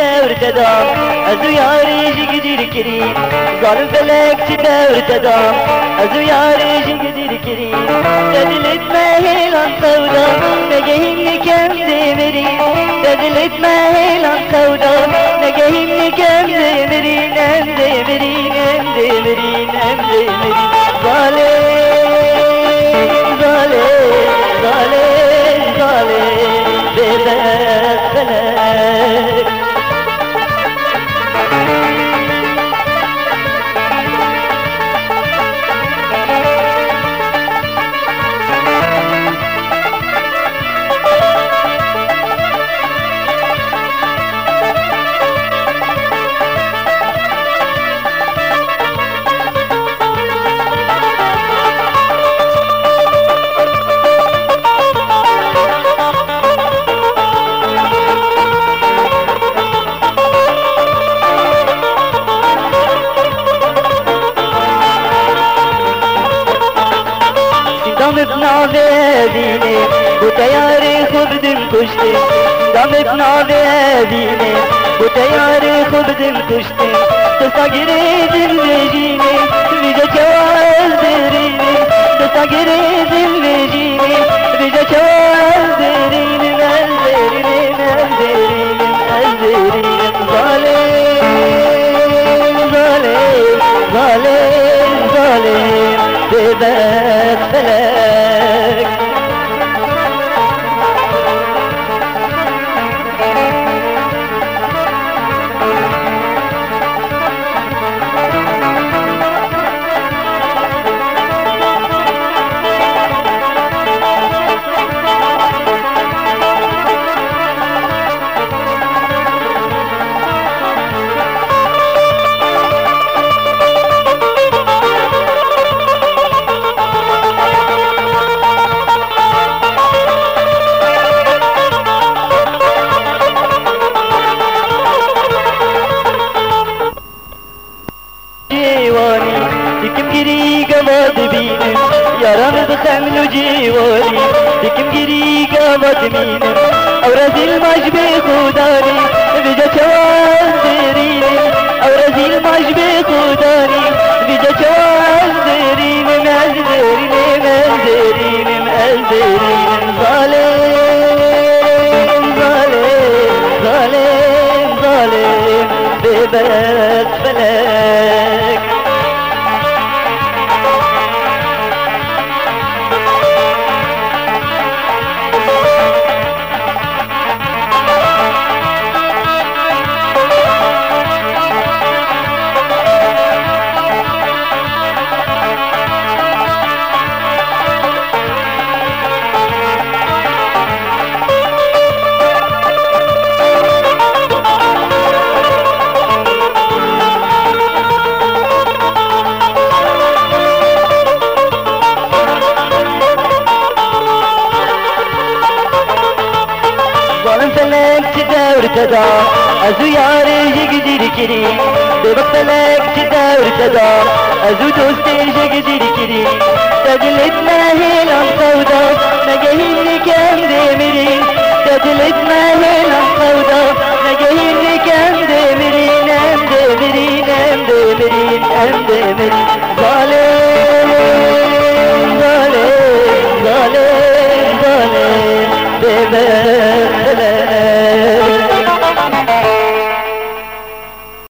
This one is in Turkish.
devr da Ez uyarı gidir kiri. Zalım felekçi devr da Ez uyarı gidir kiri. Dedil etme helan sevda Negehimli kemdi meri Dedil etme helan sevda Negehimli kemdi meri Nemdi meri Nemdi meri Nemdi meri دم ابن عبادینه bu teyarı khubdim kuşti Dam ibn abedine Bu teyarı khubdim kuşti Kısa giredim vecine Vize çavaz derine Kısa giredim vecine Vize çavaz derine Ellerim, ellerim, ellerim Zalim, zalim, zalim, zalim Bebek felek قامت يا رام خمن جيواني بكم جري قامت مينم أورز المجب خداني بجا شوان ديريني أورز المجب خداني بجا شوان ديريني مزدريني مزدريني مزدريني ظالم ظالم ظالم ظالم ببلد بلد فلک چی دور تدا ازو یار جگدیر کری به وقت فلک چی دور تدا ازو دوست جگدیر کری تدلت مهلم سودا نگهیم نکم دمیری تدلت مهلم سودا نگهیم نکم دمیرین ام دمیرین ام دمیرین ام دمیرین ظالم ظالم ظالم ظالم دمیرین